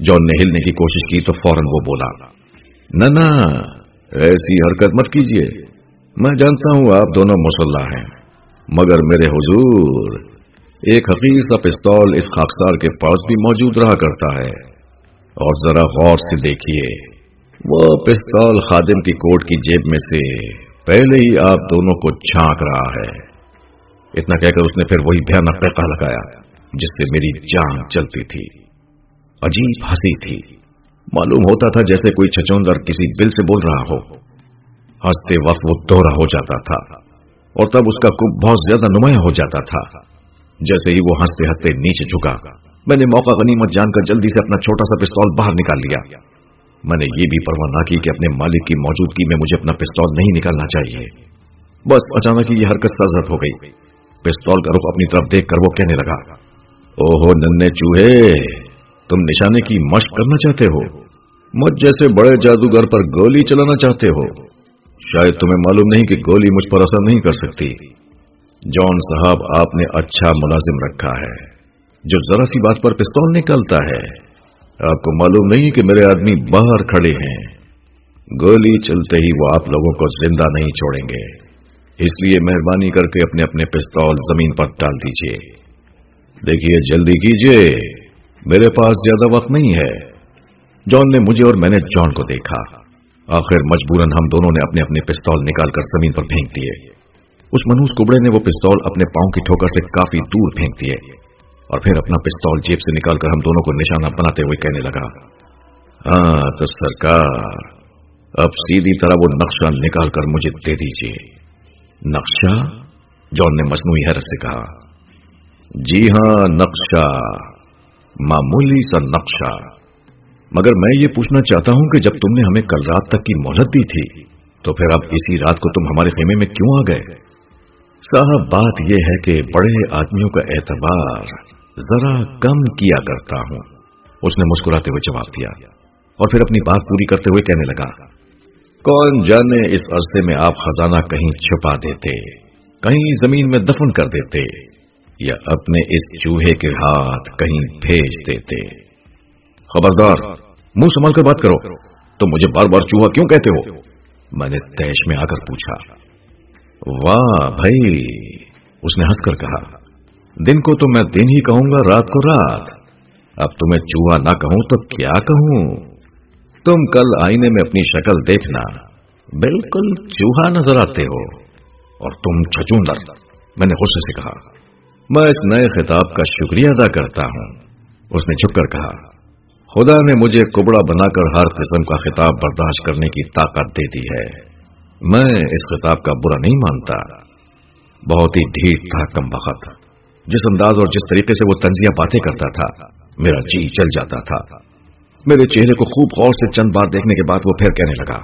جون نے ہلنے کی کوشش کی تو فوراً وہ بولا، نہ نہ، ایسی حرکت مت کیجیے میں جانتا ہوں آپ دونوں مسلح ہیں، مگر میرے حضور، ایک حقیق سا پستول اس خاکسار کے پاس بھی موجود رہا کرتا ہے۔ اور ذرا غور سے دیکھیے، وہ پستول خادم کی کوٹ کی جیب میں سے پہلے ہی آپ دونوں کو چھانک رہا ہے۔ اتنا کہہ کر اس نے پھر وہی بھیانک پیکا لگایا، جس سے میری جان چلتی تھی۔ عجیب ہنسی تھی۔ معلوم ہوتا تھا جیسے کوئی چھچوندر کسی بل سے بول رہا ہو۔ ہنستے وقت وہ دورا ہو جاتا تھا اور تب اس کا کب بہت زیادہ نمایاں ہو جاتا تھا۔ جیسے ہی وہ ہنستے ہنستے نیچے جھکا۔ میں نے موقع غنیمت جان کر جلدی سے اپنا چھوٹا سا پستول باہر نکال لیا۔ میں نے یہ بھی پرواہ نہ کی کہ اپنے مالک کی موجودگی میں مجھے اپنا پستول نہیں نکالنا چاہیے۔ بس اچانک یہ حرکت سرزد ہو گئی۔ پستول کا رخ اپنی طرف دیکھ کر وہ کہنے لگا۔ اوہو ننے چوہے! تم نشانے کی مشق کرنا چاہتے ہو، مجھ جیسے بڑے جادوگر پر گولی چلانا چاہتے ہو۔ شاید تمہیں معلوم نہیں کہ گولی مجھ پر اثر نہیں کر سکتی۔ جان صاحب، آپ نے اچھا ملازم رکھا ہے، جو ذرا سی بات پر پستول نکلتا ہے۔ آپ کو معلوم نہیں کہ میرے آدمی باہر کھڑے ہیں۔ گولی چلتے ہی وہ آپ لوگوں کو زندہ نہیں چھوڑیں گے۔ اس لیے مہربانی کر کے اپنے اپنے پستول زمین پر ڈال دیجیے دیکھیے، جلدی کیجیے میرے پاس زیادہ وقت نہیں ہے۔ جان نے مجھے اور میں نے جان کو دیکھا۔ آخر مجبوراً ہم دونوں نے اپنے اپنے پستول نکال کر زمین پر پھینک دیے۔ اس منوس کبڑے نے وہ پستول اپنے پاؤں کی ٹھوکر سے کافی دور پھینک دیے۔ اور پھر اپنا پستول جیب سے نکال کر ہم دونوں کو نشانہ بناتے ہوئے کہنے لگا ہاں تو سرکار، اب سیدھی طرح وہ نقشہ نکال کر مجھے دے دیجیے نقشہ؟ جان نے مصنوعی حیرت سے کہا جی ہاں نقشہ۔ معمولی سا نقشہ۔ مگر میں یہ پوچھنا چاہتا ہوں کہ جب تم نے ہمیں کل رات تک کی مہلت دی تھی، تو پھر اب اسی رات کو تم ہمارے خیمے میں کیوں آ گئے؟ صاحب، بات یہ ہے کہ بڑے آدمیوں کا اعتبار ذرا کم کیا کرتا ہوں۔ اس نے مسکراتے ہوئے جواب دیا اور پھر اپنی بات پوری کرتے ہوئے کہنے لگا، کون جانے اس عرصے میں آپ خزانہ کہیں چھپا دیتے، کہیں زمین میں دفن کر دیتے؟ یا اپنے اس چوہے کے ہاتھ کہیں بھیج دیتے۔ خبردار، منہ سنبھل کر بات کرو۔ تو مجھے بار بار چوہا کیوں کہتے ہو؟ میں نے تیش میں آ کر پوچھا۔ واہ بھائی، اس نے ہنس کر کہا۔ دن کو تو میں دن ہی کہوں گا، رات کو رات۔ اب تمہیں چوہا نہ کہوں تو کیا کہوں؟ تم کل آئینے میں اپنی شکل دیکھنا۔ بالکل چوہا نظر آتے ہو۔ اور تم چھچوندر میں نے غصے سے کہا۔ میں اس نئے خطاب کا شکریہ ادا کرتا ہوں۔ اس نے جھک کر کہا، خدا نے مجھے کبڑا بنا کر ہر قسم کا خطاب برداشت کرنے کی طاقت دے دی ہے۔ میں اس خطاب کا برا نہیں مانتا۔ بہت ہی ڈھیر تھا کم وقت۔ جس انداز اور جس طریقے سے وہ تنزیہ باتیں کرتا تھا، میرا جی چل جاتا تھا۔ میرے چہرے کو خوب غور سے چند بار دیکھنے کے بعد وہ پھر کہنے لگا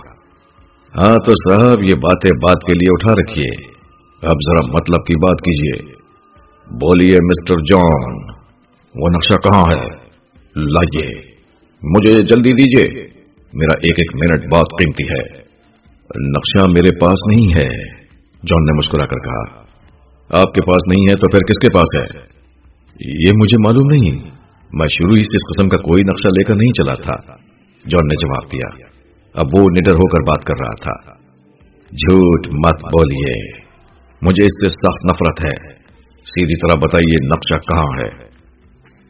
ہاں تو صاحب، یہ باتیں بات کے لیے اٹھا رکھیے۔ اب ذرا مطلب کی بات کیجیے۔ بولیے مسٹر جان، وہ نقشہ کہاں ہے؟ لائیے۔ مجھے جلدی دیجیے میرا ایک ایک منٹ بہت قیمتی ہے۔ نقشہ میرے پاس نہیں ہے۔ جان نے مسکرا کر کہا۔ آپ کے پاس نہیں ہے تو پھر کس کے پاس ہے؟ یہ مجھے معلوم نہیں۔ میں شروع ہی سے اس قسم کا کوئی نقشہ لے کر نہیں چلا تھا۔ جان نے جواب دیا۔ اب وہ نڈر ہو کر بات کر رہا تھا۔ جھوٹ مت بولیے۔ مجھے اس سے سخت نفرت ہے۔ سیدھی طرح بتائیے نقشہ کہاں ہے۔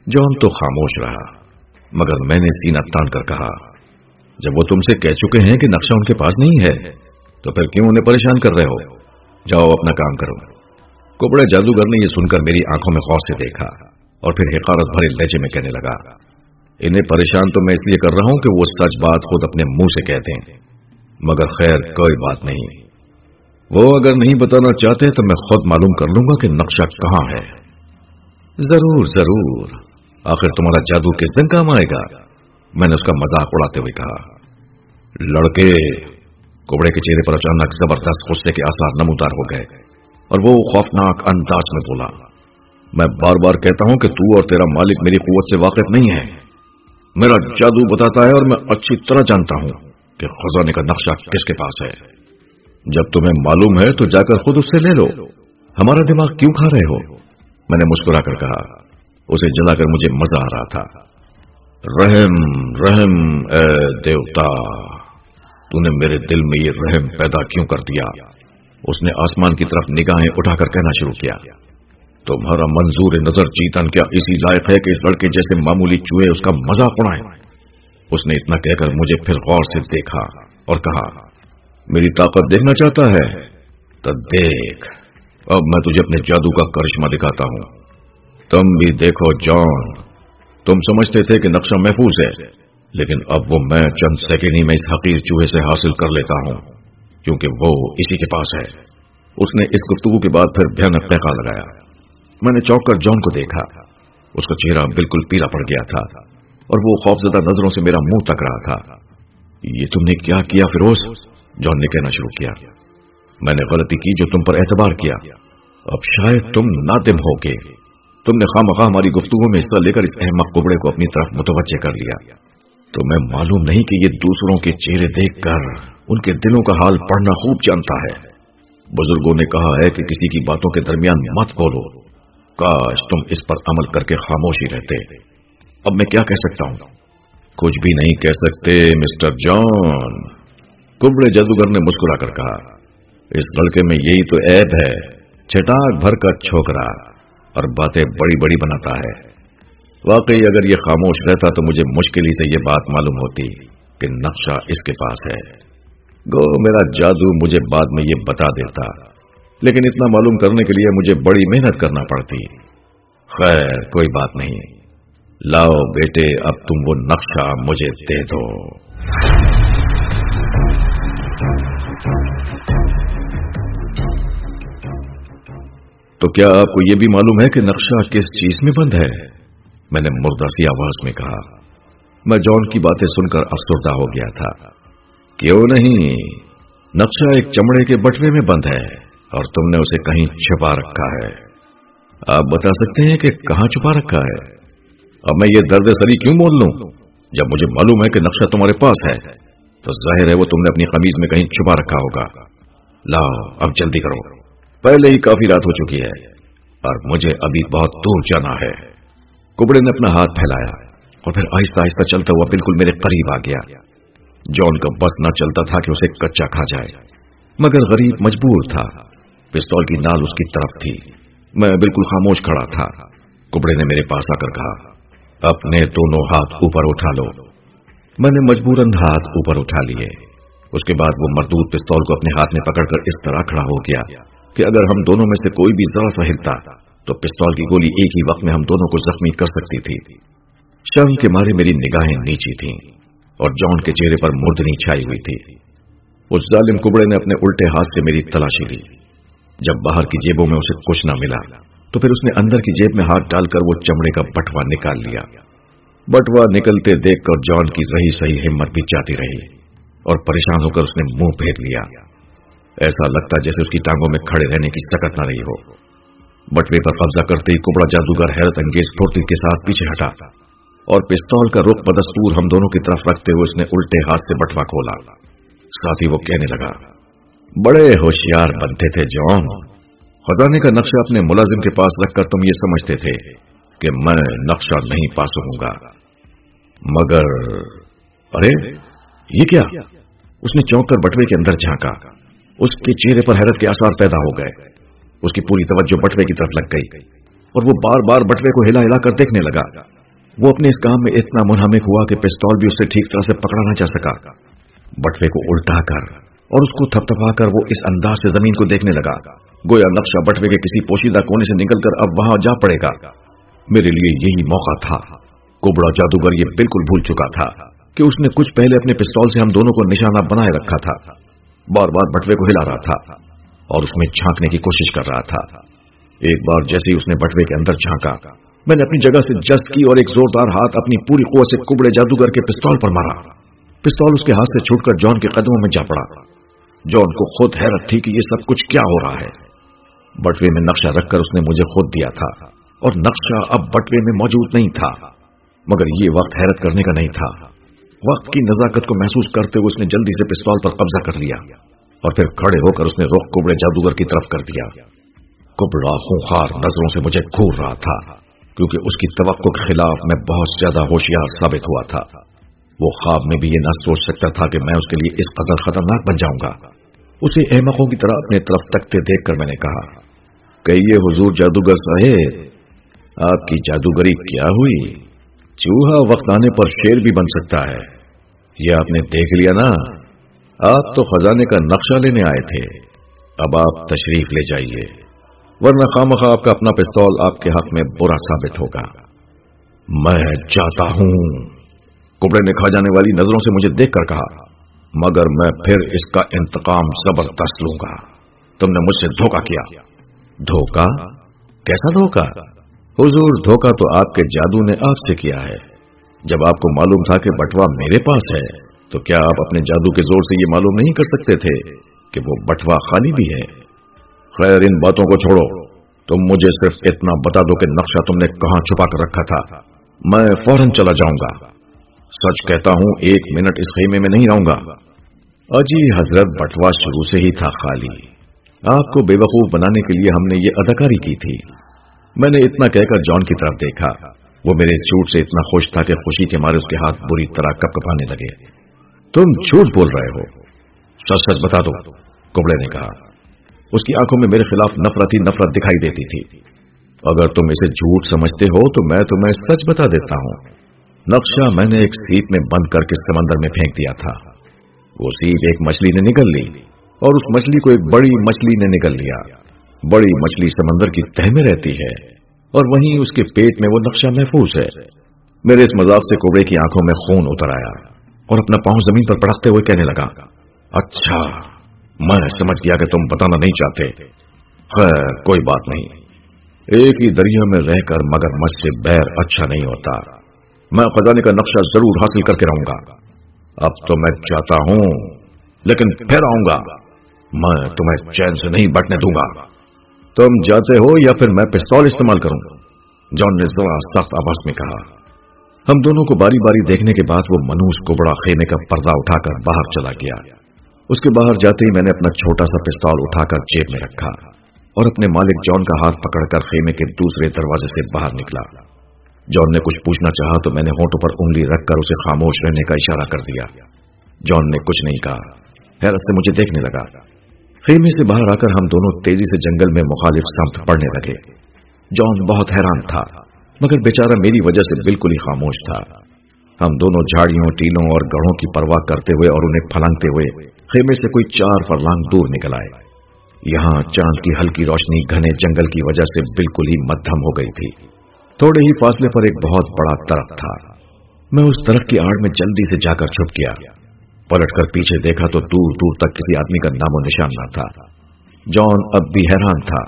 جان تو خاموش رہا، مگر میں نے سینہ تان کر کہا، جب وہ تم سے کہہ چکے ہیں کہ نقشہ ان کے پاس نہیں ہے، تو پھر کیوں انہیں پریشان کر رہے ہو؟ جاؤ اپنا کام کرو۔ کپڑے جادوگر نے یہ سن کر میری آنکھوں میں خوف سے دیکھا اور پھر حقارت بھرے لہجے میں کہنے لگا، انہیں پریشان تو میں اس لیے کر رہا ہوں کہ وہ سچ بات خود اپنے منہ سے کہتے ہیں مگر خیر، کوئی بات نہیں۔ وہ اگر نہیں بتانا چاہتے تو میں خود معلوم کر لوں گا کہ نقشہ کہاں ہے۔ ضرور ضرور۔ آخر تمہارا جادو کس دن کام آئے گا؟ میں نے اس کا مذاق اڑاتے ہوئے کہا۔ لڑکے، کوبڑے کے چہرے پر اچانک زبردست غصے کے آسار نمودار ہو گئے اور وہ خوفناک انداز میں بولا۔ میں بار بار کہتا ہوں کہ تو اور تیرا مالک میری قوت سے واقف نہیں ہے۔ میرا جادو بتاتا ہے اور میں اچھی طرح جانتا ہوں کہ خزانے کا نقشہ کس کے پاس ہے۔ جب تمہیں معلوم ہے تو جا کر خود اس سے لے لو۔ ہمارا دماغ کیوں کھا رہے ہو؟ میں نے مسکرا کر کہا، اسے جلا کر مجھے مزہ آ رہا تھا۔ رحم رحم، اے دیوتا، تو نے میرے دل میں یہ رحم پیدا کیوں کر دیا؟ اس نے آسمان کی طرف نگاہیں اٹھا کر کہنا شروع کیا۔ تمہارا منظور نظر چیتن کیا اسی لائق ہے کہ اس لڑکے جیسے معمولی چوہے اس کا مزہ اڑائے اس نے اتنا کہہ کر مجھے پھر غور سے دیکھا اور کہا میری طاقت دیکھنا چاہتا ہے۔ تو دیکھ۔ اب میں تجھے اپنے جادو کا کرشمہ دکھاتا ہوں۔ تم بھی دیکھو جان۔ تم سمجھتے تھے کہ نقشہ محفوظ ہے، لیکن اب وہ میں چند سیکنڈ ہی میں اس حقیر چوہے سے حاصل کر لیتا ہوں، کیونکہ وہ اسی کے پاس ہے۔ اس نے اس گفتگو کے بعد پھر بھیانک پیکا لگایا۔ میں نے چوک کر جان کو دیکھا۔ اس کا چہرہ بالکل پیلا پڑ گیا تھا، اور وہ خوفزدہ نظروں سے میرا منہ تک رہا تھا۔ یہ تم نے کیا کیا فیروز؟ جان نے کہنا شروع کیا۔ میں نے غلطی کی جو تم پر اعتبار کیا۔ اب شاید تم نادم ہو گے تم نے خواہ مخواہ ہماری گفتگو میں حصہ لے کر اس احمد کبڑے کو اپنی طرف متوجہ کر لیا۔ تو میں معلوم نہیں کہ یہ دوسروں کے چہرے دیکھ کر ان کے دلوں کا حال پڑھنا خوب جانتا ہے۔ بزرگوں نے کہا ہے کہ کسی کی باتوں کے درمیان مت بولو۔ کاش تم اس پر عمل کر کے خاموش ہی رہتے۔ اب میں کیا کہہ سکتا ہوں؟ کچھ بھی نہیں کہہ سکتے، مسٹر جان۔ کبڑے جادوگر نے مسکرا کر کہا، اس لڑکے میں یہی تو عیب ہے چٹاک بھر کا چھوکرا اور باتیں بڑی بڑی بناتا ہے۔ واقعی اگر یہ خاموش رہتا تو مجھے مشکل ہی سے یہ بات معلوم ہوتی کہ نقشہ اس کے پاس ہے۔ گو، میرا جادو مجھے بعد میں یہ بتا دیتا، لیکن اتنا معلوم کرنے کے لیے مجھے بڑی محنت کرنا پڑتی۔ خیر، کوئی بات نہیں۔ لاؤ بیٹے، اب تم وہ نقشہ مجھے دے دو۔ تو کیا آپ کو یہ بھی معلوم ہے کہ نقشہ کس چیز میں بند ہے؟ میں نے مردہ سی آواز میں کہا، میں جان کی باتیں سن کر افسردہ ہو گیا تھا۔ کیوں نہیں؟ نقشہ ایک چمڑے کے بٹوے میں بند ہے اور تم نے اسے کہیں چھپا رکھا ہے۔ آپ بتا سکتے ہیں کہ کہاں چھپا رکھا ہے؟ اب میں یہ درد سری کیوں بول لوں؟ جب مجھے معلوم ہے کہ نقشہ تمہارے پاس ہے، تو ظاہر ہے وہ تم نے اپنی قمیض میں کہیں چھپا رکھا ہوگا۔ لاؤ، اب جلدی کرو۔ پہلے ہی کافی رات ہو چکی ہے اور مجھے ابھی بہت دور جانا ہے۔ کبڑے نے اپنا ہاتھ پھیلایا اور پھر آہستہ آہستہ چلتا ہوا بالکل میرے قریب آ گیا۔ جون کا بس نہ چلتا تھا کہ اسے کچا کھا جائے۔ مگر غریب مجبور تھا۔ پستول کی نال اس کی طرف تھی۔ میں بالکل خاموش کھڑا تھا۔ کبڑے نے میرے پاس آ کر کہا، اپنے دونوں ہاتھ اوپر اٹھا لو۔ میں نے مجبوراً ہاتھ اوپر اٹھا لیے۔ اس کے بعد وہ مردود پستول کو اپنے ہاتھ میں پکڑ کر اس طرح کھڑا ہو گیا۔ کہ اگر ہم دونوں میں سے کوئی بھی ذرا سا ہلتا، تو پستول کی گولی ایک ہی وقت میں ہم دونوں کو زخمی کر سکتی تھی۔ شرم کے مارے میری نگاہیں نیچی تھیں اور جان کے چہرے پر مردنی چھائی ہوئی تھی۔ اس ظالم کبڑے نے اپنے الٹے ہاتھ سے میری تلاشی لی۔ جب باہر کی جیبوں میں اسے کچھ نہ ملا، تو پھر اس نے اندر کی جیب میں ہاتھ ڈال کر وہ چمڑے کا بٹوا نکال لیا۔ بٹوا نکلتے دیکھ کر جان کی رہی صحیح ہمت بھی جاتی رہی اور پریشان ہو کر اس نے منہ پھیر لیا۔ ایسا لگتا جیسے اس کی ٹانگوں میں کھڑے رہنے کی سکت نہ رہی ہو۔ بٹوے پر قبضہ کرتے ہی کپڑا جادوگر حیرت انگیز پھوڑتی کے ساتھ پیچھے ہٹا اور پستول کا رخ بدستور ہم دونوں کی طرف رکھتے ہوئے اس نے الٹے ہاتھ سے بٹوا کھولا۔ ساتھ ہی وہ کہنے لگا، بڑے ہوشیار بنتے تھے جون خزانے کا نقشہ اپنے ملازم کے پاس رکھ کر تم یہ سمجھتے تھے کہ میں نقشہ نہیں پا سکوں گا۔ مگر، ارے، یہ کیا؟ اس نے چونک کر بٹوے کے اندر جھانکا۔ اس کے چہرے پر حیرت کے آثار پیدا ہو گئے۔ اس کی پوری توجہ بٹوے کی طرف لگ گئی اور وہ بار بار بٹوے کو ہلا ہلا کر دیکھنے لگا۔ وہ اپنے اس کام میں اتنا منہمک ہوا کہ پستول بھی اسے ٹھیک طرح سے پکڑا نہ جا سکا۔ بٹوے کو الٹا کر اور اس کو تھپ تھپا کر وہ اس انداز سے زمین کو دیکھنے لگا۔ گویا نقشہ بٹوے کے کسی پوشیدہ کونے سے نکل کر اب وہاں جا پڑے گا۔ میرے لیے یہی موقع تھا۔ کوبڑا جادوگر یہ بالکل بھول چکا تھا کہ اس نے کچھ پہلے اپنے پستول سے ہم دونوں کو نشانہ بنائے رکھا تھا۔ بار بار بٹوے کو ہلا رہا تھا اور اس میں جھانکنے کی کوشش کر رہا تھا۔ ایک بار جیسے ہی اس نے بٹوے کے اندر جھانکا، میں نے اپنی جگہ سے جست کی اور ایک زوردار ہاتھ اپنی پوری قوت سے کبڑے جادوگر کے پستول پر مارا۔ پستول اس کے ہاتھ سے چھوٹ کر جان کے قدموں میں جا پڑا۔ جان کو خود حیرت تھی کہ یہ سب کچھ کیا ہو رہا ہے۔ بٹوے میں نقشہ رکھ کر اس نے مجھے خود دیا تھا اور نقشہ اب بٹوے میں موجود نہیں تھا، مگر یہ وقت حیرت کرنے کا نہیں تھا۔ وقت کی نزاکت کو محسوس کرتے ہوئے اس نے جلدی سے پستول پر قبضہ کر لیا اور پھر کھڑے ہو کر اس نے رخ کبڑے جادوگر کی طرف کر دیا۔ کبڑا خونخار نظروں سے مجھے گور رہا تھا، کیونکہ اس کی توقع کے خلاف میں بہت زیادہ ہوشیار ثابت ہوا تھا۔ وہ خواب میں بھی یہ نہ سوچ سکتا تھا کہ میں اس کے لیے اس قدر خطرناک بن جاؤں گا۔ اسے احمقوں کی طرح اپنے طرف تکتے دیکھ کر میں نے کہا، کہ یہ حضور جادوگر صاحب، آپ کی جادوگری کیا ہوئی؟ چوہا وقت آنے پر شیر بھی بن سکتا ہے۔ یہ آپ نے دیکھ لیا نا۔ آپ تو خزانے کا نقشہ لینے آئے تھے۔ اب آپ تشریف لے جائیے۔ ورنہ خامخواہ آپ کا اپنا پستول آپ کے حق میں برا ثابت ہوگا۔ میں جاتا ہوں۔ کپڑے نے کھا جانے والی نظروں سے مجھے دیکھ کر کہا۔ مگر میں پھر اس کا انتقام زبردست لوں گا۔ تم نے مجھ سے دھوکا کیا۔ دھوکا کیسا دھوکا حضور دھوکا تو آپ کے جادو نے آپ سے کیا ہے۔ جب آپ کو معلوم تھا کہ بٹوا میرے پاس ہے، تو کیا آپ اپنے جادو کے زور سے یہ معلوم نہیں کر سکتے تھے کہ وہ بٹوا خالی بھی ہے؟ خیر، ان باتوں کو چھوڑو۔ تم مجھے صرف اتنا بتا دو کہ نقشہ تم نے کہاں چھپا کر رکھا تھا۔ میں فوراً چلا جاؤں گا۔ سچ کہتا ہوں، ایک منٹ اس خیمے میں نہیں رہوں گا۔ اجی حضرت بٹوا شروع سے ہی تھا خالی۔ آپ کو بے وقوف بنانے کے لیے ہم نے یہ اداکاری کی تھی۔ میں نے اتنا کہہ کر جان کی طرف دیکھا۔ وہ میرے جھوٹ سے اتنا خوش تھا کہ خوشی کے مارے اس کے ہاتھ بری طرح کپ کپانے لگے۔ تم جھوٹ بول رہے ہو۔ سچ سچ بتا دو کبڑے نے کہا۔ اس کی آنکھوں میں میرے خلاف نفرت ہی نفرت دکھائی دیتی تھی۔ اگر تم اسے جھوٹ سمجھتے ہو تو میں تمہیں سچ بتا دیتا ہوں۔ نقشہ میں نے ایک سیٹ میں بند کر کے سمندر میں پھینک دیا تھا۔ وہ سیٹ ایک مچھلی نے نکل لی اور اس مچھلی کو ایک بڑی مچھلی نے نکل لیا۔ بڑی مچھلی سمندر کی تہ میں رہتی ہے۔ اور وہیں اس کے پیٹ میں وہ نقشہ محفوظ ہے۔ میرے اس مذاق سے کوبڑے کی آنکھوں میں خون اتر آیا اور اپنا پاؤں زمین پر پڑکتے ہوئے کہنے لگا اچھا میں سمجھ گیا کہ تم بتانا نہیں چاہتے۔ خیر، کوئی بات نہیں۔ ایک ہی دریا میں رہ کر مگر مجھ سے بیر اچھا نہیں ہوتا۔ میں خزانے کا نقشہ ضرور حاصل کر کے رہوں گا۔ اب تو میں چاہتا ہوں، لیکن پھر آؤں گا۔ میں تمہیں چین سے نہیں بٹنے دوں گا۔ تم جاتے ہو یا پھر میں پستول استعمال کروں؟ جان نے ذرا سخت آواز میں کہا، ہم دونوں کو باری باری دیکھنے کے بعد وہ منوس کو بڑا خیمے کا پردہ اٹھا کر باہر چلا گیا۔ اس کے باہر جاتے ہی میں نے اپنا چھوٹا سا پستول اٹھا کر جیب میں رکھا اور اپنے مالک جان کا ہاتھ پکڑ کر خیمے کے دوسرے دروازے سے باہر نکلا۔ جان نے کچھ پوچھنا چاہا تو میں نے ہونٹوں پر انگلی رکھ کر اسے خاموش رہنے کا اشارہ کر دیا۔ جان نے کچھ نہیں کہا۔ حیرت سے مجھے دیکھنے لگا۔ خیمے سے باہر آ کر ہم دونوں تیزی سے جنگل میں مخالف سمت پڑنے لگے۔ جان بہت حیران تھا، مگر بیچارہ میری وجہ سے بالکل ہی خاموش تھا۔ ہم دونوں جھاڑیوں، ٹیلوں اور گڑھوں کی پرواہ کرتے ہوئے اور انہیں پھلانگتے ہوئے خیمے سے کوئی چار فرلانگ دور نکل آئے۔ یہاں چاند کی ہلکی روشنی گھنے جنگل کی وجہ سے بالکل ہی مدھم ہو گئی تھی۔ تھوڑے ہی فاصلے پر ایک بہت بڑا درخت تھا۔ میں اس درخت کی آڑ میں جلدی سے جا کر چھپ گیا۔ پلٹ کر پیچھے دیکھا تو دور دور تک کسی آدمی کا نام و نشان نہ تھا۔ جان اب بھی حیران تھا،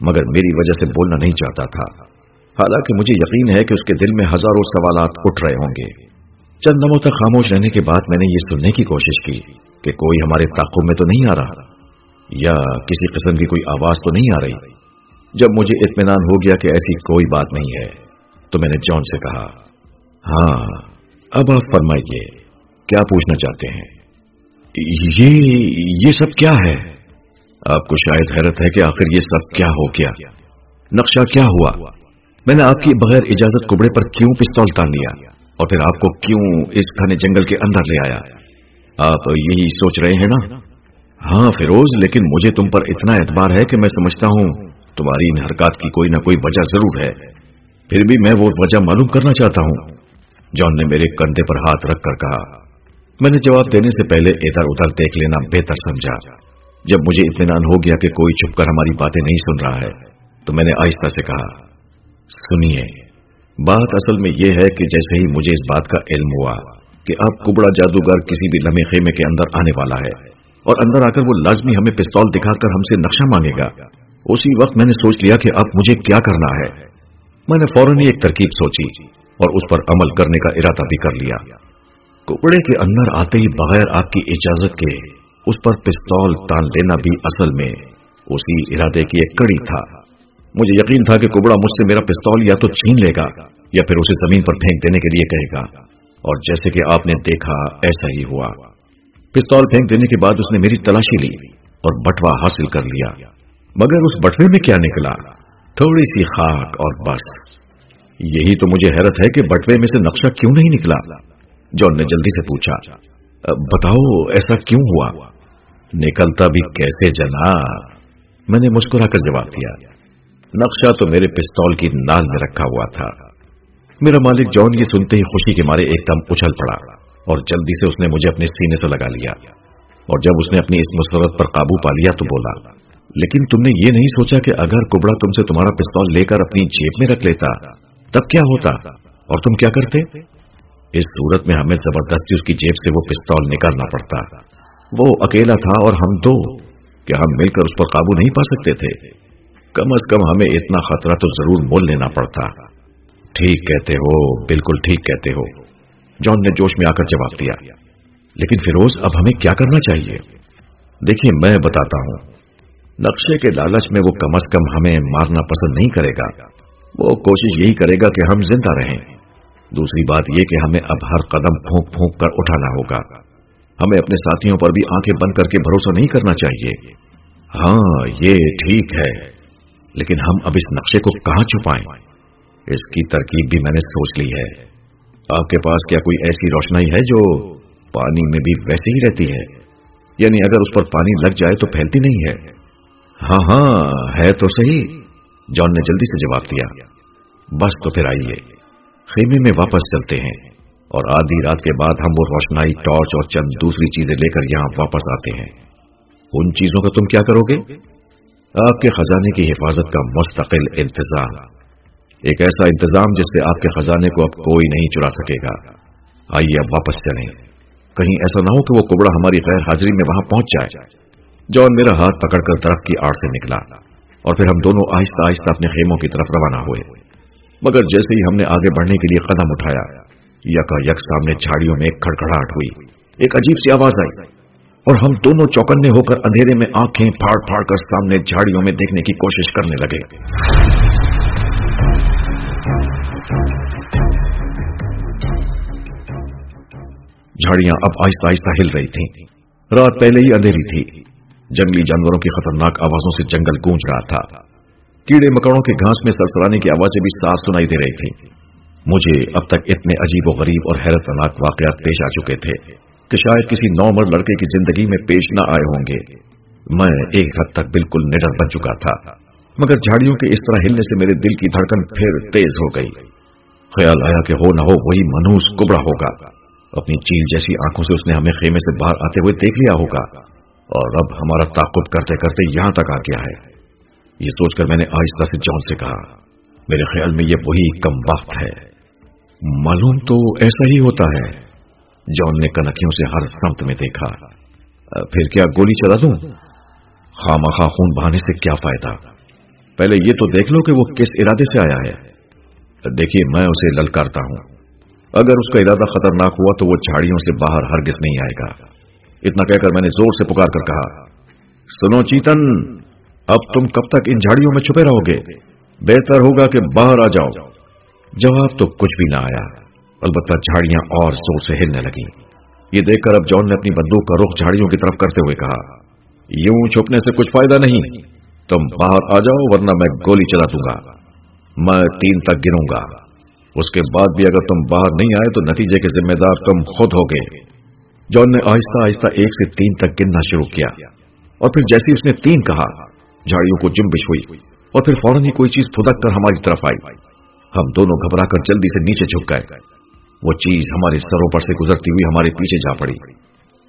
مگر میری وجہ سے بولنا نہیں چاہتا تھا۔ حالانکہ مجھے یقین ہے کہ اس کے دل میں ہزاروں سوالات اٹھ رہے ہوں گے۔ چند نموں تک خاموش رہنے کے بعد میں نے یہ سننے کی کوشش کی کہ کوئی ہمارے تعقب میں تو نہیں آ رہا، یا کسی قسم کی کوئی آواز تو نہیں آ رہی۔ جب مجھے اطمینان ہو گیا کہ ایسی کوئی بات نہیں ہے، تو میں نے جان سے کہا ہاں اب آپ فرمائیے۔ کیا پوچھنا چاہتے ہیں؟ یہ یہ سب کیا ہے؟ آپ کو شاید حیرت ہے کہ آخر یہ سب کیا ہو گیا۔ نقشہ کیا ہوا؟ میں نے آپ کی بغیر اجازت کبڑے پر کیوں پستول تان لیا؟ اور پھر آپ کو کیوں اس گھنے جنگل کے اندر لے آیا؟ آپ یہی سوچ رہے ہیں نا؟ ہاں فیروز، لیکن مجھے تم پر اتنا اعتبار ہے کہ میں سمجھتا ہوں، تمہاری ان حرکات کی کوئی نہ کوئی وجہ ضرور ہے۔ پھر بھی میں وہ وجہ معلوم کرنا چاہتا ہوں۔ جان نے میرے کندھے پر ہاتھ رکھ کر کہا میں نے جواب دینے سے پہلے ادھر ادھر دیکھ لینا بہتر سمجھا۔ جب مجھے اطمینان ہو گیا کہ کوئی چھپ کر ہماری باتیں نہیں سن رہا ہے، تو میں نے آہستہ سے کہا، سنیے، بات اصل میں یہ ہے کہ جیسے ہی مجھے اس بات کا علم ہوا کہ اب کبڑا جادوگر کسی بھی لمحے خیمے کے اندر آنے والا ہے اور اندر آ کر وہ لازمی ہمیں پستول دکھا کر ہم سے نقشہ مانگے گا، اسی وقت میں نے سوچ لیا کہ اب مجھے کیا کرنا ہے۔ میں نے فوراً ہی ایک ترکیب سوچی اور اس پر عمل کرنے کا ارادہ بھی کر لیا۔ کپڑے کے اندر آتے ہی بغیر آپ کی اجازت کے اس پر پستول تان لینا بھی اصل میں اسی ارادے کی ایک کڑی تھا۔ مجھے یقین تھا کہ کبڑا مجھ سے میرا پستول یا تو چھین لے گا یا پھر اسے زمین پر پھینک دینے کے لیے کہے گا۔ اور جیسے کہ آپ نے دیکھا، ایسا ہی ہوا۔ پستول پھینک دینے کے بعد اس نے میری تلاشی لی اور بٹوا حاصل کر لیا۔ مگر اس بٹوے میں کیا نکلا؟ تھوڑی سی خاک اور بس۔ یہی تو مجھے حیرت ہے کہ بٹوے میں سے نقشہ کیوں نہیں نکلا؟ جان نے جلدی سے پوچھا بتاؤ ایسا کیوں ہوا؟ نکلتا بھی کیسے جنا میں نے مسکرا کر جواب دیا، نقشہ تو میرے پستول کی نال میں رکھا ہوا تھا۔ میرا مالک جان یہ سنتے ہی خوشی کے مارے ایک دم اچھل پڑا اور جلدی سے اس نے مجھے اپنے سینے سے لگا لیا۔ اور جب اس نے اپنی اس مسرت پر قابو پا لیا تو بولا، لیکن تم نے یہ نہیں سوچا کہ اگر کبڑا تم سے تمہارا پستول لے کر اپنی جیب میں رکھ لیتا، تب کیا ہوتا اور تم کیا کرتے؟ اس صورت میں ہمیں زبردستی اس کی جیب سے وہ پستول نکالنا پڑتا۔ وہ اکیلا تھا اور ہم دو، کہ ہم مل کر اس پر قابو نہیں پا سکتے تھے۔ کم از کم ہمیں اتنا خطرہ تو ضرور مول لینا پڑتا۔ ٹھیک کہتے ہو، بالکل ٹھیک کہتے ہو۔ جان نے جوش میں آ کر جواب دیا۔ لیکن فیروز، اب ہمیں کیا کرنا چاہیے؟ دیکھیے، میں بتاتا ہوں۔ نقشے کے لالچ میں وہ کم از کم ہمیں مارنا پسند نہیں کرے گا۔ وہ کوشش یہی کرے گا کہ ہم زندہ رہیں۔ دوسری بات یہ کہ ہمیں اب ہر قدم پھونک پھونک کر اٹھانا ہوگا۔ ہمیں اپنے ساتھیوں پر بھی آنکھیں بند کر کے بھروسہ نہیں کرنا چاہیے۔ ہاں یہ ٹھیک ہے۔ لیکن ہم اب اس نقشے کو کہاں چھپائیں؟ اس کی ترکیب بھی میں نے سوچ لی ہے۔ آپ کے پاس کیا کوئی ایسی روشنائی ہے جو پانی میں بھی ویسے ہی رہتی ہے؟ یعنی اگر اس پر پانی لگ جائے تو پھیلتی نہیں ہے۔ ہاں ہاں ہے تو صحیح۔ جان نے جلدی سے جواب دیا۔ بس تو پھر آئیے۔ خیمے میں واپس چلتے ہیں اور آدھی رات کے بعد ہم وہ روشنائی ٹارچ اور چند دوسری چیزیں لے کر یہاں واپس آتے ہیں۔ ان چیزوں کا تم کیا کرو گے؟ آپ کے خزانے کی حفاظت کا مستقل انتظام۔ ایک ایسا انتظام جس سے آپ کے خزانے کو اب کوئی نہیں چرا سکے گا۔ آئیے اب واپس چلیں۔ کہیں ایسا نہ ہو کہ وہ کبڑا ہماری غیر حاضری میں وہاں پہنچ جائے۔ جان میرا ہاتھ پکڑ کر درخت کی آڑ سے نکلا اور پھر ہم دونوں آہستہ آہستہ اپنے خیموں کی طرف روانہ ہوئے۔ مگر جیسے ہی ہم نے آگے بڑھنے کے لیے قدم اٹھایا، یکا یک سامنے جھاڑیوں میں ایک کھڑکھڑاہٹ ہوئی۔ ایک عجیب سی آواز آئی۔ اور ہم دونوں چوکنے ہو کر اندھیرے میں آنکھیں پھاڑ پھاڑ کر سامنے جھاڑیوں میں دیکھنے کی کوشش کرنے لگے۔ جھاڑیاں اب آہستہ آہستہ ہل رہی تھیں۔ رات پہلے ہی اندھیری تھی۔ جنگلی جانوروں کی خطرناک آوازوں سے جنگل گونج رہا تھا۔ کیڑے مکڑوں کے گھاس میں سرسرانے کی آوازیں بھی صاف سنائی دے رہی تھی مجھے اب تک اتنے عجیب و غریب اور حیرت ناک واقعات پیش آ چکے تھے کہ شاید کسی نومر لڑکے کی زندگی میں پیش نہ آئے ہوں گے۔ میں ایک حد تک بالکل نڈر بن چکا تھا۔ مگر جھاڑیوں کے اس طرح ہلنے سے میرے دل کی دھڑکن پھر تیز ہو گئی۔ خیال آیا کہ ہو نہ ہو، وہی منوس کبڑا ہوگا۔ اپنی چیل جیسی آنکھوں سے اس نے ہمیں خیمے سے باہر آتے ہوئے دیکھ لیا ہوگا۔ اور اب ہمارا تعقب کرتے کرتے یہاں تک آ گیا ہے۔ یہ سوچ کر میں نے آہستہ سے جان سے کہا، میرے خیال میں یہ وہی کم وقت ہے۔ معلوم تو ایسا ہی ہوتا ہے۔ جان نے کنکیوں سے ہر سمت میں دیکھا۔ پھر کیا گولی چلا دوں؟ خام خواہ خون بہانے سے کیا فائدہ؟ پہلے یہ تو دیکھ لو کہ وہ کس ارادے سے آیا ہے۔ دیکھیے، میں اسے للکارتا ہوں۔ اگر اس کا ارادہ خطرناک ہوا تو وہ جھاڑیوں سے باہر ہرگز نہیں آئے گا۔ اتنا کہہ کر میں نے زور سے پکار کر کہا، سنو چیتن اب تم کب تک ان جھاڑیوں میں چھپے رہو گے؟ بہتر ہوگا کہ باہر آ جاؤ۔ جواب تو کچھ بھی نہ آیا۔ البتہ جھاڑیاں اور زور سے ہلنے لگی یہ دیکھ کر اب جان نے اپنی بندوق کا رخ جھاڑیوں کی طرف کرتے ہوئے کہا، یوں چھپنے سے کچھ فائدہ نہیں۔ تم باہر آ جاؤ، ورنہ میں گولی چلا دوں گا۔ میں تین تک گروں گا۔ اس کے بعد بھی اگر تم باہر نہیں آئے تو نتیجے کے ذمہ دار تم خود ہوگے۔ جان نے آہستہ آہستہ ایک سے تین تک گننا شروع کیا۔ اور پھر جیسے اس نے تین کہا جھاڑیوں کو جمبش ہوئی۔ اور پھر فوراً ہی کوئی چیز پھدک کر ہماری طرف آئی۔ ہم دونوں گھبرا کر جلدی سے نیچے جھک گئے۔ وہ چیز ہمارے سروں پر سے گزرتی ہوئی ہمارے پیچھے جا پڑی۔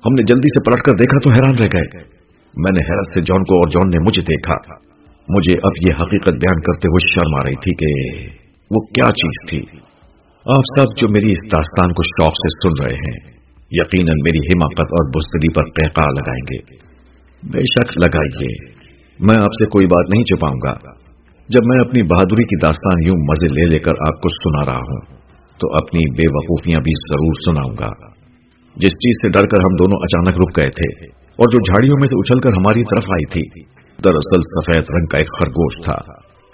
ہم نے جلدی سے پلٹ کر دیکھا تو حیران رہ گئے۔ میں نے حیرت سے جان کو اور جان نے مجھے دیکھا۔ مجھے اب یہ حقیقت بیان کرتے ہوئے شرم آ رہی تھی کہ وہ کیا چیز تھی۔ آپ سب جو میری اس داستان کو شوق سے سن رہے ہیں، یقیناً میری حماقت اور بستری پر پیکا لگائیں گے۔ بے شک لگائیے۔ میں آپ سے کوئی بات نہیں چھپاؤں گا۔ جب میں اپنی بہادری کی داستان یوں مزے لے لے کر آپ کو سنا رہا ہوں، تو اپنی بے وقوفیاں بھی ضرور سناؤں گا۔ جس چیز سے ڈر کر ہم دونوں اچانک رک گئے تھے اور جو جھاڑیوں میں سے اچھل کر ہماری طرف آئی تھی، دراصل سفید رنگ کا ایک خرگوش تھا۔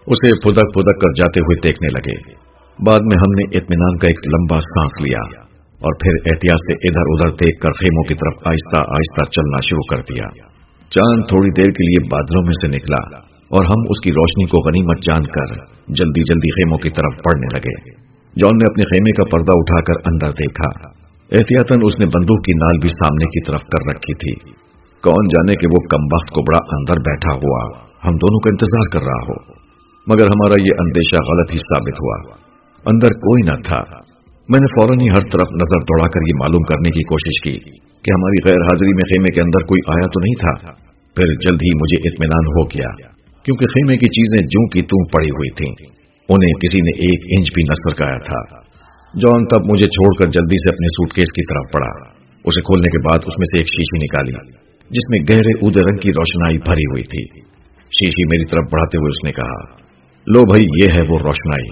اسے پھدک پھدک کر جاتے ہوئے دیکھنے لگے۔ بعد میں ہم نے اطمینان کا ایک لمبا سانس لیا اور پھر احتیاط سے ادھر ادھر دیکھ کر خیموں کی طرف آہستہ آہستہ چلنا شروع کر دیا۔ چاند تھوڑی دیر کے لیے بادلوں میں سے نکلا اور ہم اس کی روشنی کو غنیمت جان کر جلدی جلدی خیموں کی طرف بڑھنے لگے۔ جان نے اپنے خیمے کا پردہ اٹھا کر اندر دیکھا۔ احتیاطن اس نے بندوق کی نال بھی سامنے کی طرف کر رکھی تھی۔ کون جانے کہ وہ کم وقت کو بڑا اندر بیٹھا ہوا۔ ہم دونوں کا انتظار کر رہا ہو۔ مگر ہمارا یہ اندیشہ غلط ہی ثابت ہوا۔ اندر کوئی نہ تھا۔ میں نے فوراً ہی ہر طرف نظر دوڑا کر یہ معلوم کرنے کی کوشش کی۔ کہ ہماری غیر حاضری میں خیمے کے اندر کوئی آیا تو نہیں تھا۔ پھر جلد ہی مجھے اطمینان ہو گیا، کیونکہ خیمے کی چیزیں جو کی توں پڑی ہوئی تھیں۔ انہیں کسی نے ایک انچ بھی نہ سرکایا تھا۔ جان تب مجھے چھوڑ کر جلدی سے اپنے سوٹ کیس کی طرف پڑا۔ اسے کھولنے کے بعد اس میں سے ایک شیشی نکالی، جس میں گہرے ادے رنگ کی روشنائی بھری ہوئی تھی۔ شیشی میری طرف بڑھاتے ہوئے اس نے کہا، لو بھائی، یہ ہے وہ روشنائی۔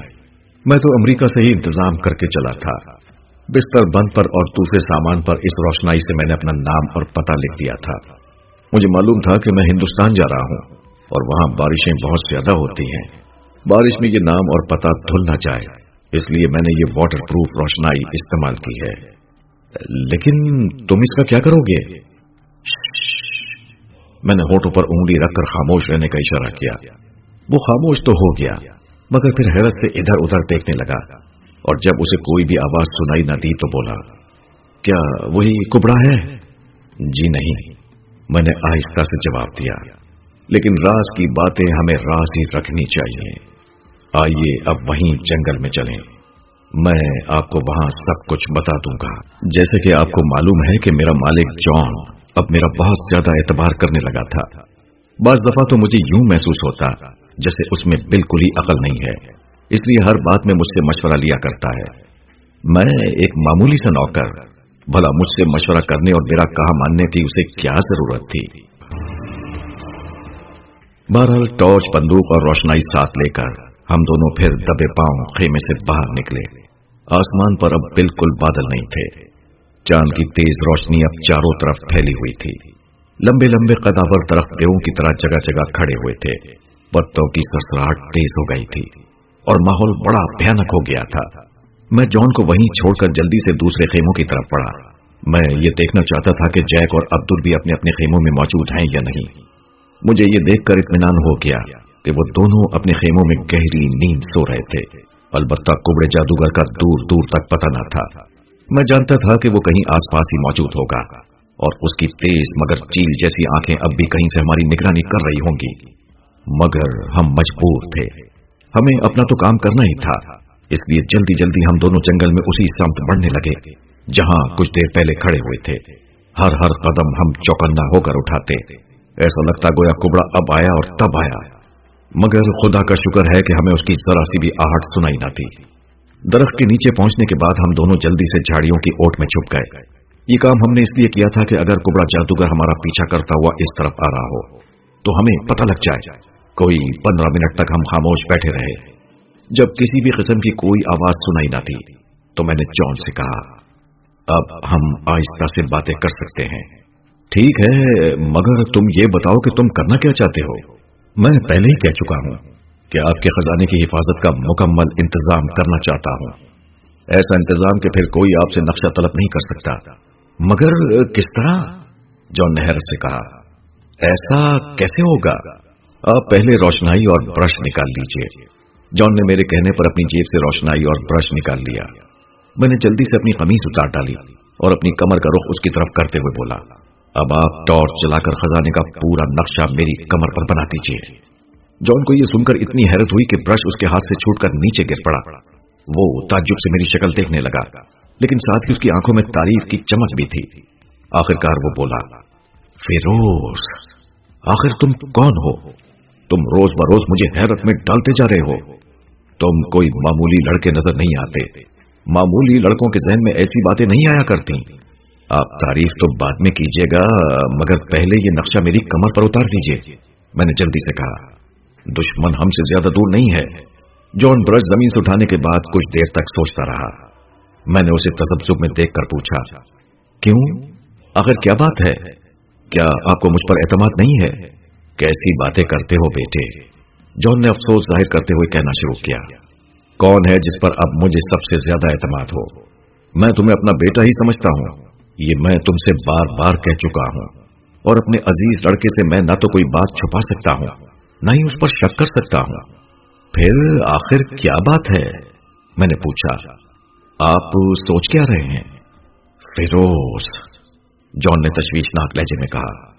میں تو امریکہ سے ہی انتظام کر کے چلا تھا۔ بستر بند پر اور دوسرے سامان پر اس روشنائی سے میں نے اپنا نام اور پتہ لکھ دیا تھا۔ مجھے معلوم تھا کہ میں ہندوستان جا رہا ہوں اور وہاں بارشیں بہت زیادہ ہوتی ہیں۔ بارش میں یہ نام اور پتہ دھل نہ جائے، اس لیے میں نے یہ واٹر پروف روشنائی استعمال کی ہے۔ لیکن تم اس کا کیا کرو گے؟ میں نے ہوٹوں پر انگلی رکھ کر خاموش رہنے کا اشارہ کیا۔ وہ خاموش تو ہو گیا، مگر پھر حیرت سے ادھر ادھر دیکھنے لگا۔ اور جب اسے کوئی بھی آواز سنائی نہ دی تو بولا، کیا وہی کبڑا ہے؟ جی نہیں. میں نے آہستہ سے جواب دیا، لیکن راز کی باتیں ہمیں راز ہی رکھنی چاہیے۔ آئیے اب وہیں جنگل میں چلیں۔ میں آپ کو وہاں سب کچھ بتا دوں گا۔ جیسے کہ آپ کو معلوم ہے کہ میرا مالک جان اب میرا بہت زیادہ اعتبار کرنے لگا تھا۔ بعض دفعہ تو مجھے یوں محسوس ہوتا جیسے اس میں بالکل ہی عقل نہیں ہے۔ اس لیے ہر بات میں مجھ سے مشورہ لیا کرتا ہے۔ میں ایک معمولی سا نوکر، بھلا مجھ سے مشورہ کرنے اور میرا کہا ماننے کی اسے کیا ضرورت تھی؟ بہرحال ٹارچ، بندوق اور روشنائی ساتھ لے کر ہم دونوں پھر دبے پاؤں خیمے سے باہر نکلے۔ آسمان پر اب بالکل بادل نہیں تھے۔ چاند کی تیز روشنی اب چاروں طرف پھیلی ہوئی تھی۔ لمبے لمبے قداور درخت گیہوں کی طرح جگہ جگہ کھڑے ہوئے تھے۔ پتوں کی سسراہٹ تیز ہو گئی تھی۔ اور ماحول بڑا بھیانک ہو گیا تھا۔ میں جان کو وہیں چھوڑ کر جلدی سے دوسرے خیموں کی طرف پڑا۔ میں یہ دیکھنا چاہتا تھا کہ جیک اور عبدل بھی اپنے اپنے خیموں میں موجود ہیں یا نہیں۔ مجھے یہ دیکھ کر اطمینان ہو گیا کہ وہ دونوں اپنے خیموں میں گہری نیند سو رہے تھے۔ البتہ کبڑے جادوگر کا دور دور تک پتہ نہ تھا۔ میں جانتا تھا کہ وہ کہیں آس پاس ہی موجود ہوگا اور اس کی تیز مگر چیل جیسی آنکھیں اب بھی کہیں سے ہماری نگرانی کر رہی ہوں گی۔ مگر ہم مجبور تھے۔ ہمیں اپنا تو کام کرنا ہی تھا۔ اس لیے جلدی جلدی ہم دونوں جنگل میں اسی سمت بڑھنے لگے، جہاں کچھ دیر پہلے کھڑے ہوئے تھے۔ ہر ہر قدم ہم چوکنا ہو کر اٹھاتے۔ ایسا لگتا گویا کبڑا اب آیا اور تب آیا۔ مگر خدا کا شکر ہے کہ ہمیں اس کی ذرا سی بھی آہٹ سنائی نہ تھی۔ درخت کے نیچے پہنچنے کے بعد ہم دونوں جلدی سے جھاڑیوں کی اوٹ میں چھپ گئے۔ یہ کام ہم نے اس لیے کیا تھا کہ اگر کبڑا جادوگر ہمارا پیچھا کرتا ہوا اس طرف آ رہا ہو، تو ہمیں پتہ لگ جائے۔ کوئی پندرہ منٹ تک ہم خاموش بیٹھے رہے۔ جب کسی بھی قسم کی کوئی آواز سنائی نہ تھی، تو میں نے جان سے کہا، اب ہم آہستہ سے باتیں کر سکتے ہیں۔ ٹھیک ہے، مگر تم یہ بتاؤ کہ تم کرنا کیا چاہتے ہو۔ میں پہلے ہی کہہ چکا ہوں کہ آپ کے خزانے کی حفاظت کا مکمل انتظام کرنا چاہتا ہوں۔ ایسا انتظام کہ پھر کوئی آپ سے نقشہ طلب نہیں کر سکتا۔ مگر کس طرح؟ جون نہر سے کہا، ایسا کیسے ہوگا؟ آپ پہلے روشنائی اور برش نکال لیجیے۔ جان نے میرے کہنے پر اپنی جیب سے روشنائی اور برش نکال لیا۔ میں نے جلدی سے اپنی قمیص اتار ڈالی اور اپنی کمر کا رخ اس کی طرف کرتے ہوئے بولا، اب آپ ٹارچ چلا کر خزانے کا پورا نقشہ میری کمر پر بنا دیجیے جان کو یہ سن کر اتنی حیرت ہوئی کہ برش اس کے ہاتھ سے چھوٹ کر نیچے گر پڑا۔ وہ تعجب سے میری شکل دیکھنے لگا، لیکن ساتھ ہی اس کی آنکھوں میں تعریف کی چمک بھی تھی۔ آخرکار وہ بولا، فیروز، آخر تم کون ہو؟ تم روز بروز مجھے حیرت میں ڈالتے جا رہے ہو۔ تم کوئی معمولی لڑکے نظر نہیں آتے۔ معمولی لڑکوں کے ذہن میں ایسی باتیں نہیں آیا کرتی۔ آپ تعریف تو بعد میں کیجیے گا، مگر پہلے یہ نقشہ میری کمر پر اتار دیجیے۔ میں نے جلدی سے کہا، دشمن ہم سے زیادہ دور نہیں ہے۔ جون برش زمین سے اٹھانے کے بعد کچھ دیر تک سوچتا رہا۔ میں نے اسے تسبسب میں دیکھ کر پوچھا، کیوں؟ آخر کیا بات ہے؟ کیا آپ کو مجھ پر اعتماد نہیں ہے؟ کیسی باتیں کرتے ہو بیٹے؟ جون نے افسوس ظاہر کرتے ہوئے کہنا شروع کیا، کون ہے جس پر اب مجھے سب سے زیادہ اعتماد ہو؟ میں تمہیں اپنا بیٹا ہی سمجھتا ہوں۔ یہ میں تم سے بار بار کہہ چکا ہوں۔ اور اپنے عزیز لڑکے سے میں نہ تو کوئی بات چھپا سکتا ہوں، نہ ہی اس پر شک کر سکتا ہوں۔ پھر آخر کیا بات ہے؟ میں نے پوچھا، آپ سوچ کیا رہے ہیں؟ فیروز جان نے تشویشناک لہجے میں کہا۔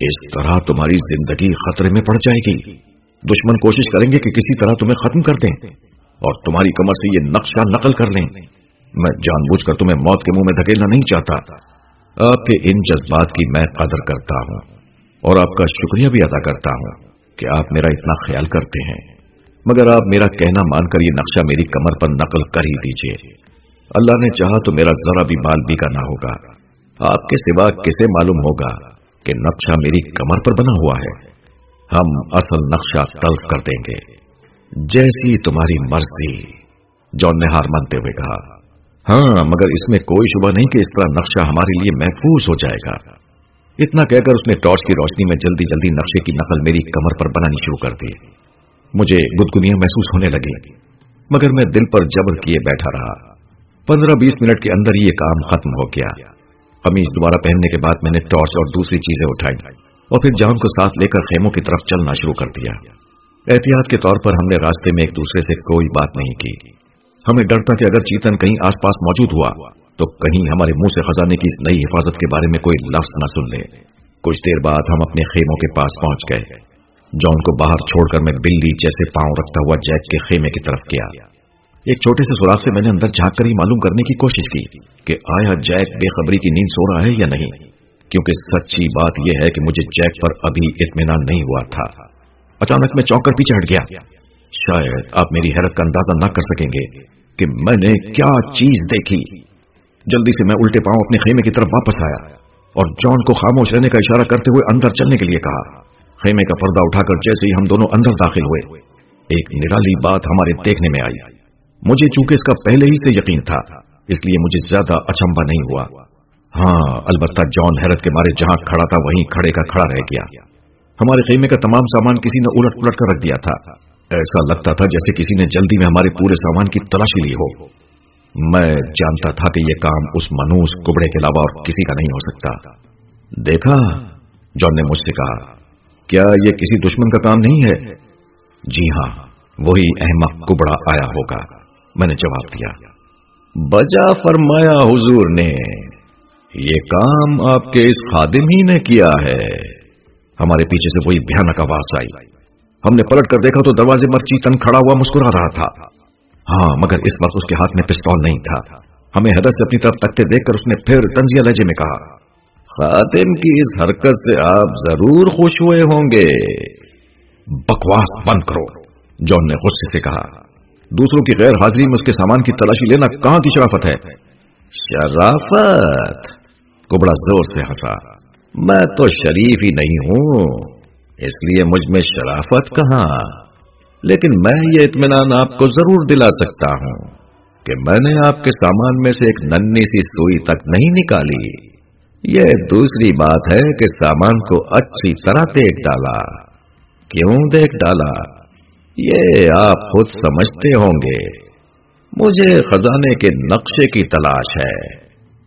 اس طرح تمہاری زندگی خطرے میں پڑ جائے گی۔ دشمن کوشش کریں گے کہ کسی طرح تمہیں ختم کر دیں اور تمہاری کمر سے یہ نقشہ نقل کر لیں۔ میں جان بوجھ کر تمہیں موت کے منہ میں دھکیلنا نہیں چاہتا۔ آپ کے ان جذبات کی میں قدر کرتا ہوں اور آپ کا شکریہ بھی ادا کرتا ہوں کہ آپ میرا اتنا خیال کرتے ہیں۔ مگر آپ میرا کہنا مان کر یہ نقشہ میری کمر پر نقل کر ہی دیجیے اللہ نے چاہا تو میرا ذرا بھی مال بھی کا نہ ہوگا۔ آپ کے سوا کسے معلوم ہوگا۔ کہ نقشہ میری کمر پر بنا ہوا ہے۔ ہم اصل نقشہ تلف کر دیں گے۔ جیسی تمہاری مرضی جون نے ہار مانتے ہوئے کہا۔ ہاں مگر اس میں کوئی شبہ نہیں کہ اس طرح نقشہ ہمارے لیے محفوظ ہو جائے گا۔ اتنا کہہ کر اس نے ٹارچ کی روشنی میں جلدی جلدی نقشے کی نقل میری کمر پر بنانی شروع کر دی۔ مجھے گدگنیاں محسوس ہونے لگی مگر میں دل پر جبر کیے بیٹھا رہا۔ پندرہ بیس منٹ کے اندر یہ کام ختم ہو گیا۔ قمیض دوبارہ پہننے کے بعد میں نے ٹارچ اور دوسری چیزیں اٹھائی اور پھر جان کو ساتھ لے کر خیموں کی طرف چلنا شروع کر دیا۔ احتیاط کے طور پر ہم نے راستے میں ایک دوسرے سے کوئی بات نہیں کی۔ ہمیں ڈر تھا کہ اگر چیتن کہیں آس پاس موجود ہوا تو کہیں ہمارے منہ سے خزانے کی اس نئی حفاظت کے بارے میں کوئی لفظ نہ سن لے۔ کچھ دیر بعد ہم اپنے خیموں کے پاس پہنچ گئے۔ جان کو باہر چھوڑ کر میں بلی جیسے پاؤں رکھتا ہوا جیک کے خیمے کی طرف کیا۔ ایک چھوٹے سے سوراخ سے میں نے اندر جھانک کر ہی معلوم کرنے کی کوشش کی کہ آیا جیک بے خبری کی نیند سو رہا ہے یا نہیں، کیونکہ سچی بات یہ ہے کہ مجھے جیک پر ابھی اطمینان نہیں ہوا تھا۔ اچانک میں چونک کر پیچھے ہٹ گیا۔ شاید آپ میری حیرت کا اندازہ نہ کر سکیں گے کہ میں نے کیا چیز دیکھی۔ جلدی سے میں الٹے پاؤں اپنے خیمے کی طرف واپس آیا اور جان کو خاموش رہنے کا اشارہ کرتے ہوئے اندر چلنے کے لیے کہا۔ خیمے کا پردہ اٹھا کر جیسے ہی ہم دونوں اندر داخل ہوئے، ایک نرالی بات ہمارے دیکھنے میں آئی۔ مجھے چونکہ اس کا پہلے ہی سے یقین تھا، اس لیے مجھے زیادہ اچمبا نہیں ہوا۔ ہاں البتہ جان حیرت کے مارے جہاں کھڑا تھا، وہیں کھڑے کا کھڑا رہ گیا۔ ہمارے خیمے کا تمام سامان کسی نے الٹ پلٹ کر رکھ دیا تھا۔ ایسا لگتا تھا جیسے کسی نے جلدی میں ہمارے پورے سامان کی تلاشی لی ہو۔ میں جانتا تھا کہ یہ کام اس منوس کبڑے کے علاوہ اور کسی کا نہیں ہو سکتا۔ دیکھا، جان نے مجھ سے کہا، کیا یہ کسی دشمن کا کام نہیں ہے؟ جی ہاں وہی احمد کبڑا آیا ہوگا۔ میں نے جواب دیا۔ بجا فرمایا حضور نے، یہ کام آپ کے اس خادم ہی نے کیا ہے۔ ہمارے پیچھے سے وہی بھیانک آواز آئی۔ ہم نے پلٹ کر دیکھا تو دروازے پر چیتن کھڑا ہوا مسکرا رہا تھا۔ ہاں مگر اس وقت اس کے ہاتھ میں پستول نہیں تھا۔ ہمیں حدت سے اپنی طرف تکتے دیکھ کر اس نے پھر تنزیہ لہجے میں کہا خاتم کی اس حرکت سے آپ ضرور خوش ہوئے ہوں گے۔ بکواس بند کرو جون نے غصے سے کہا۔ دوسروں کی غیر حاضری میں اس کے سامان کی تلاشی لینا کہاں کی شرافت ہے؟ شرافت! کبڑا زور سے ہنسا۔ میں تو شریف ہی نہیں ہوں، اس لیے مجھ میں شرافت کہاں؟ لیکن میں یہ اطمینان آپ کو ضرور دلا سکتا ہوں کہ میں نے آپ کے سامان میں سے ایک ننی سی سوئی تک نہیں نکالی۔ یہ دوسری بات ہے کہ سامان کو اچھی طرح دیکھ ڈالا۔ کیوں دیکھ ڈالا؟ یہ آپ خود سمجھتے ہوں گے۔ مجھے خزانے کے نقشے کی تلاش ہے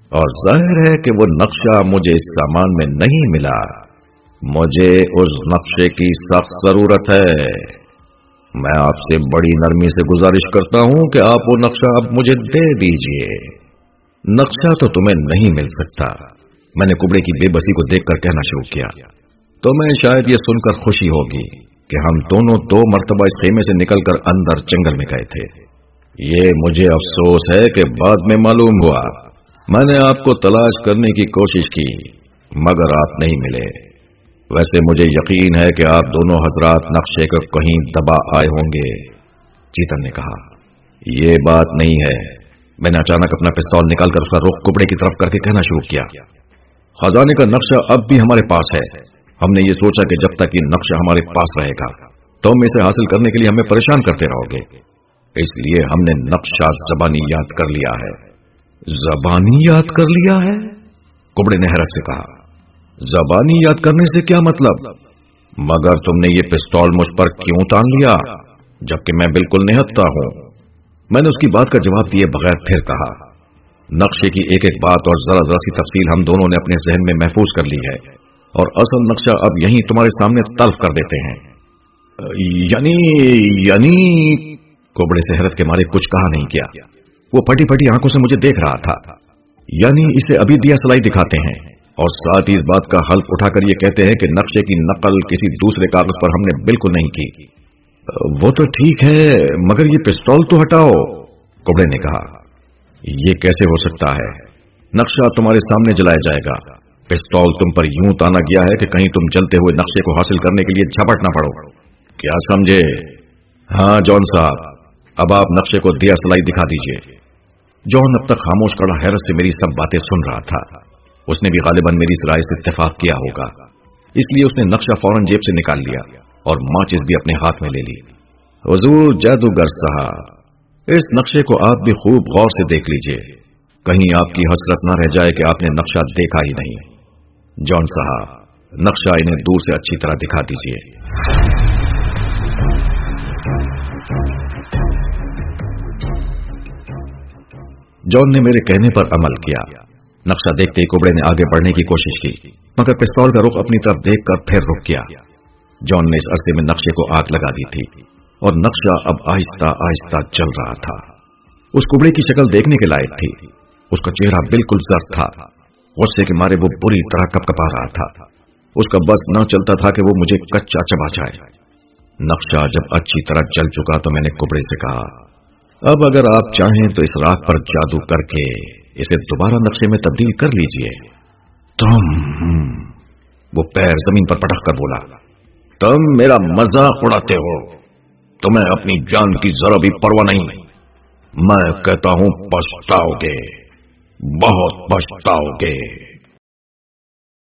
اور ظاہر ہے کہ وہ نقشہ مجھے اس سامان میں نہیں ملا۔ مجھے اس نقشے کی سخت ضرورت ہے۔ میں آپ سے بڑی نرمی سے گزارش کرتا ہوں کہ آپ وہ نقشہ اب مجھے دے دیجیے۔ نقشہ تو تمہیں نہیں مل سکتا۔ میں نے کبڑے کی بے بسی کو دیکھ کر کہنا شروع کیا۔ تو میں شاید یہ سن کر خوشی ہوگی۔ کہ ہم دونوں دو مرتبہ اس خیمے سے نکل کر اندر جنگل میں گئے تھے۔ یہ مجھے افسوس ہے کہ بعد میں معلوم ہوا۔ میں نے آپ کو تلاش کرنے کی کوشش کی، مگر آپ نہیں ملے۔ ویسے مجھے یقین ہے کہ آپ دونوں حضرات نقشے کو کہیں دبا آئے ہوں گے۔ چیتن نے کہا، یہ بات نہیں ہے۔ میں نے اچانک اپنا پستول نکال کر اس کا رخ کپڑے کی طرف کر کے کہنا شروع کیا۔ خزانے کا نقشہ اب بھی ہمارے پاس ہے۔ ہم نے یہ سوچا کہ جب تک یہ نقشہ ہمارے پاس رہے گا، تو ہم اسے حاصل کرنے کے لیے ہمیں پریشان کرتے رہو گے۔ اس لیے ہم نے نقشہ زبانی یاد کر لیا ہے۔ زبانی یاد کر لیا ہے؟ کبڑے نے حیرت سے کہا۔ زبانی یاد کرنے سے کیا مطلب؟ مگر تم نے یہ پستول مجھ پر کیوں تان لیا؟ جبکہ میں بالکل نہتا ہوں۔ میں نے اس کی بات کا جواب دیے بغیر پھر کہا، نقشے کی ایک ایک بات اور ذرا ذرا سی تفصیل ہم دونوں نے اپنے ذہن میں محفوظ کر لی ہے۔ اور اصل نقشہ اب یہیں تمہارے سامنے تلف کر دیتے ہیں۔ یعنی یعنی کوبڑے سے حیرت کے مارے کچھ کہا نہیں کیا۔ وہ پٹی پٹی آنکھوں سے مجھے دیکھ رہا تھا۔ یعنی اسے ابھی دیا سلائی دکھاتے ہیں۔ اور ساتھ ہی اس بات کا حلف اٹھا کر یہ کہتے ہیں کہ نقشے کی نقل کسی دوسرے کاغذ پر ہم نے بالکل نہیں کی۔ وہ تو ٹھیک ہے، مگر یہ پستول تو ہٹاؤ، کوبڑے نے کہا۔ یہ کیسے ہو سکتا ہے؟ نقشہ تمہارے سامنے جلایا جائے گا۔ پستول تم پر یوں تانا گیا ہے کہ کہیں تم چلتے ہوئے نقشے کو حاصل کرنے کے لیے جھپٹ نہ پڑو۔ کیا سمجھے؟ ہاں جون صاحب، اب آپ نقشے کو دیا سلائی دکھا دیجیے۔ جون اب تک خاموش کڑا حیرت سے میری سب باتیں سن رہا تھا۔ اس نے بھی غالباً میری اس رائے سے اتفاق کیا ہوگا۔ اس لیے اس نے نقشہ فوراً جیب سے نکال لیا اور ماچس بھی اپنے ہاتھ میں لے لی۔ حضور جادوگر صاحب، اس نقشے کو آپ بھی خوب غور سے دیکھ لیجیے۔ کہیں آپ کی حسرت نہ رہ جائے کہ آپ نے نقشہ دیکھا ہی نہیں۔ جون صاحب، نقشہ انہیں دور سے اچھی طرح دکھا دیجیے۔ جون نے میرے کہنے پر عمل کیا۔ نقشہ دیکھتے ہی کبڑے نے آگے بڑھنے کی کوشش کی، مگر پستول کا رخ اپنی طرف دیکھ کر پھر رک گیا۔ جون نے اس عرصے میں نقشے کو آگ لگا دی تھی، اور نقشہ اب آہستہ آہستہ چل رہا تھا۔ اس کبڑے کی شکل دیکھنے کے لائق تھی۔ اس کا چہرہ بالکل زرد تھا۔ غصے کے مارے وہ بری طرح کپ کپا رہا تھا۔ اس کا بس نہ چلتا تھا کہ وہ مجھے کچا چبا جائے۔ نقشہ جب اچھی طرح چل چکا تو میں نے کبڑے سے کہا، اب اگر آپ چاہیں تو اس راک پر جادو کر کے اسے دوبارہ نقشے میں تبدیل کر لیجیے۔ تم۔ وہ پیر زمین پر پٹک کر بولا، تم میرا مزاق اڑاتے ہو۔ تمہیں اپنی جان کی ذرا بھی پرواہ نہیں۔ میں کہتا ہوں، پچھتاؤ گے۔ بہت پچھتاؤ گے۔